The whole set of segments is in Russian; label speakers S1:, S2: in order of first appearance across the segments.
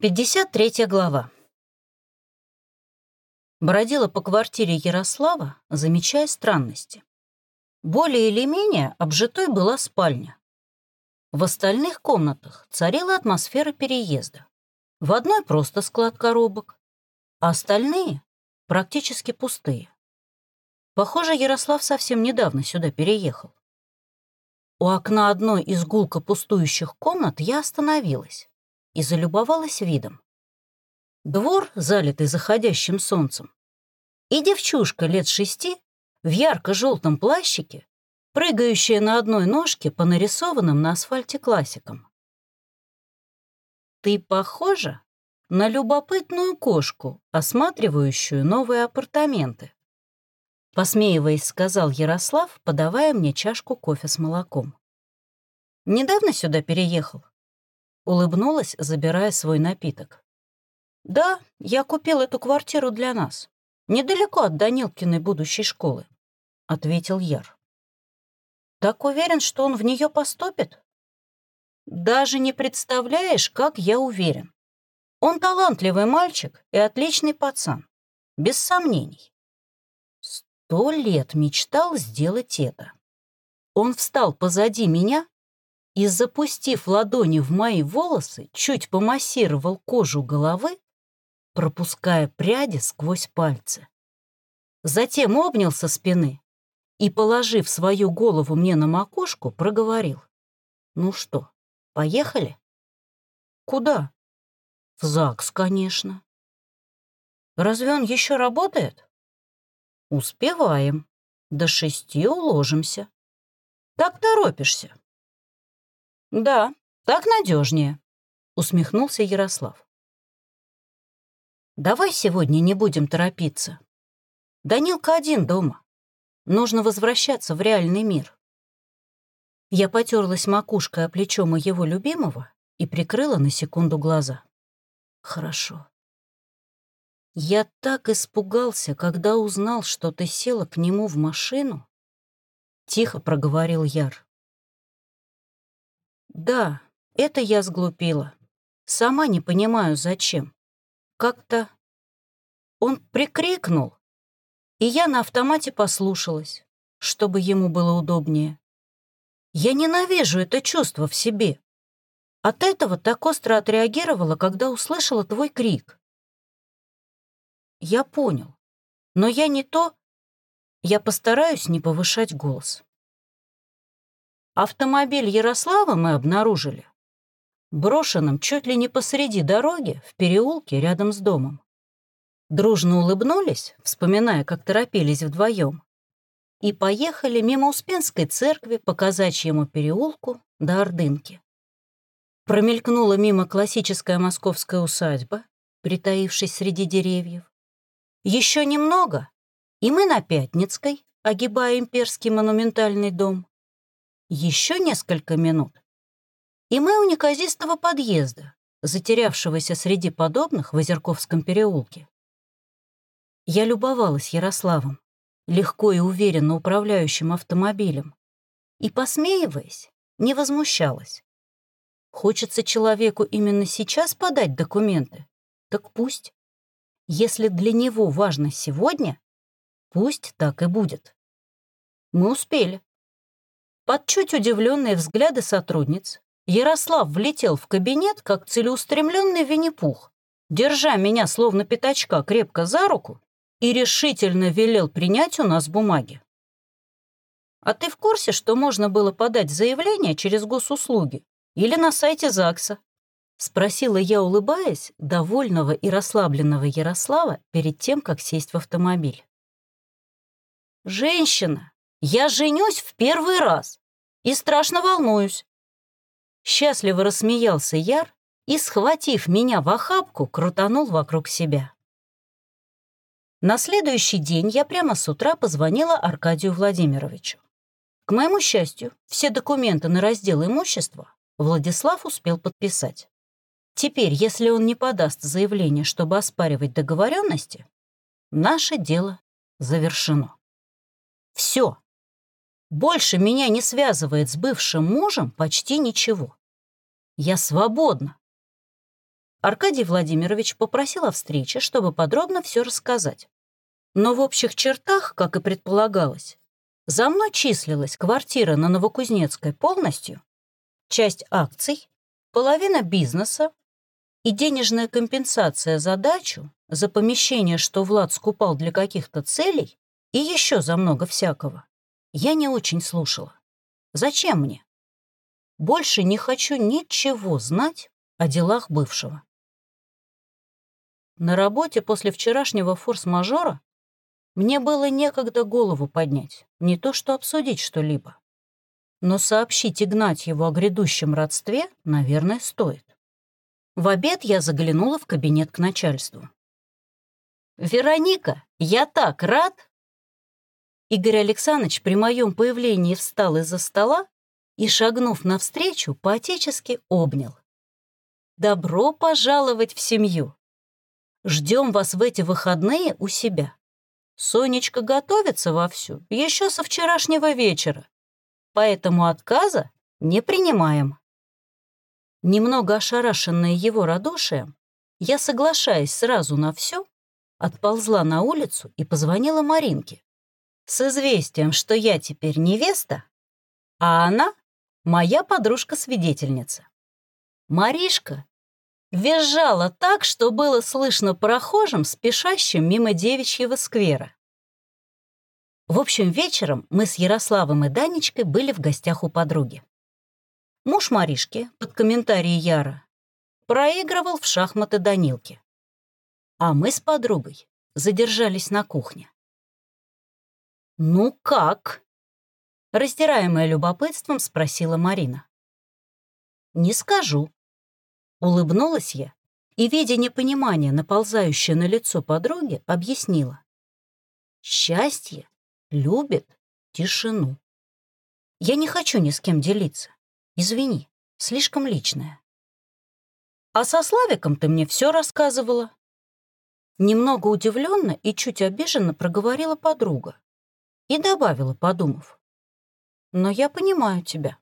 S1: 53 глава. Бродила по квартире Ярослава, замечая странности. Более или менее обжитой была спальня. В остальных комнатах царила атмосфера переезда. В одной просто склад коробок, а остальные практически пустые. Похоже, Ярослав совсем недавно сюда переехал. У окна одной из гулко пустующих комнат я остановилась и залюбовалась видом. Двор, залитый заходящим солнцем, и девчушка лет шести в ярко-желтом плащике, прыгающая на одной ножке по нарисованным на асфальте классикам. «Ты похожа на любопытную кошку, осматривающую новые апартаменты», посмеиваясь, сказал Ярослав, подавая мне чашку кофе с молоком. «Недавно сюда переехал?» Улыбнулась, забирая свой напиток. «Да, я купил эту квартиру для нас. Недалеко от Данилкиной будущей школы», — ответил Яр. «Так уверен, что он в нее поступит?» «Даже не представляешь, как я уверен. Он талантливый мальчик и отличный пацан, без сомнений. Сто лет мечтал сделать это. Он встал позади меня и, запустив ладони в мои волосы, чуть помассировал кожу головы, пропуская пряди сквозь пальцы. Затем обнял со спины и, положив свою голову мне на макушку, проговорил. «Ну что, поехали?» «Куда?» «В ЗАГС, конечно». «Разве он еще работает?» «Успеваем. До шести уложимся». «Так торопишься?» «Да, так надежнее», — усмехнулся Ярослав. «Давай сегодня не будем торопиться. Данилка один дома. Нужно возвращаться в реальный мир». Я потерлась макушкой о плечо моего любимого и прикрыла на секунду глаза. «Хорошо». «Я так испугался, когда узнал, что ты села к нему в машину», — тихо проговорил Яр. Да, это я сглупила. Сама не понимаю, зачем. Как-то он прикрикнул, и я на автомате послушалась, чтобы ему было удобнее. Я ненавижу это чувство в себе. От этого так остро отреагировала, когда услышала твой крик. Я понял, но я не то... Я постараюсь не повышать голос. Автомобиль Ярослава мы обнаружили брошенным чуть ли не посреди дороги в переулке рядом с домом. Дружно улыбнулись, вспоминая, как торопились вдвоем, и поехали мимо Успенской церкви по казачьему переулку до Ордынки. Промелькнула мимо классическая московская усадьба, притаившись среди деревьев. Еще немного, и мы на Пятницкой, огибая имперский монументальный дом. Еще несколько минут, и мы у неказистого подъезда, затерявшегося среди подобных в Озерковском переулке. Я любовалась Ярославом, легко и уверенно управляющим автомобилем, и, посмеиваясь, не возмущалась. Хочется человеку именно сейчас подать документы? Так пусть. Если для него важно сегодня, пусть так и будет. Мы успели. Под чуть удивленные взгляды сотрудниц Ярослав влетел в кабинет, как целеустремленный Винни-Пух, держа меня словно пятачка крепко за руку и решительно велел принять у нас бумаги. «А ты в курсе, что можно было подать заявление через госуслуги или на сайте ЗАГСа?» — спросила я, улыбаясь, довольного и расслабленного Ярослава перед тем, как сесть в автомобиль. «Женщина, я женюсь в первый раз и страшно волнуюсь. Счастливо рассмеялся Яр и, схватив меня в охапку, крутанул вокруг себя. На следующий день я прямо с утра позвонила Аркадию Владимировичу. К моему счастью, все документы на раздел имущества Владислав успел подписать. Теперь, если он не подаст заявление, чтобы оспаривать договоренности, наше дело завершено. Все. Больше меня не связывает с бывшим мужем почти ничего. Я свободна. Аркадий Владимирович попросил о встрече, чтобы подробно все рассказать. Но в общих чертах, как и предполагалось, за мной числилась квартира на Новокузнецкой полностью, часть акций, половина бизнеса и денежная компенсация за дачу, за помещение, что Влад скупал для каких-то целей, и еще за много всякого. Я не очень слушала. Зачем мне? Больше не хочу ничего знать о делах бывшего. На работе после вчерашнего форс-мажора мне было некогда голову поднять, не то что обсудить что-либо. Но сообщить Игнатьеву о грядущем родстве, наверное, стоит. В обед я заглянула в кабинет к начальству. «Вероника, я так рад!» Игорь Александрович при моем появлении встал из-за стола и, шагнув навстречу, поотечески обнял. «Добро пожаловать в семью! Ждем вас в эти выходные у себя. Сонечка готовится вовсю еще со вчерашнего вечера, поэтому отказа не принимаем». Немного ошарашенная его радушием, я, соглашаясь сразу на все, отползла на улицу и позвонила Маринке с известием, что я теперь невеста, а она — моя подружка-свидетельница. Маришка визжала так, что было слышно прохожим, спешащим мимо девичьего сквера. В общем, вечером мы с Ярославом и Данечкой были в гостях у подруги. Муж Маришки, под комментарии Яра, проигрывал в шахматы Данилки. А мы с подругой задержались на кухне. «Ну как?» — растираемая любопытством спросила Марина. «Не скажу», Улыбнулась я и, видя непонимание, наползающее на лицо подруги, объяснила. Счастье любит тишину. Я не хочу ни с кем делиться. Извини, слишком личное. А со Славиком ты мне все рассказывала. Немного удивленно и чуть обиженно проговорила подруга и добавила, подумав. Но я понимаю тебя.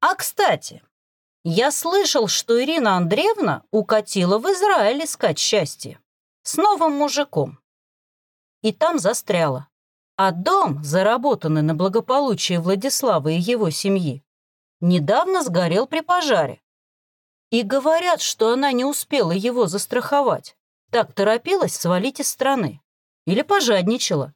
S1: А, кстати, я слышал, что Ирина Андреевна укатила в Израиль искать счастье. С новым мужиком. И там застряла. А дом, заработанный на благополучие Владислава и его семьи, недавно сгорел при пожаре. И говорят, что она не успела его застраховать. Так торопилась свалить из страны. Или пожадничала.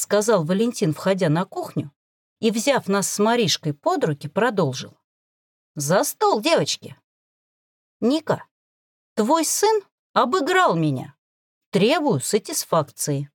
S1: Сказал Валентин, входя на кухню, и, взяв нас с Маришкой под руки, продолжил. За стол, девочки. Ника, твой сын обыграл меня. Требую сатисфакции.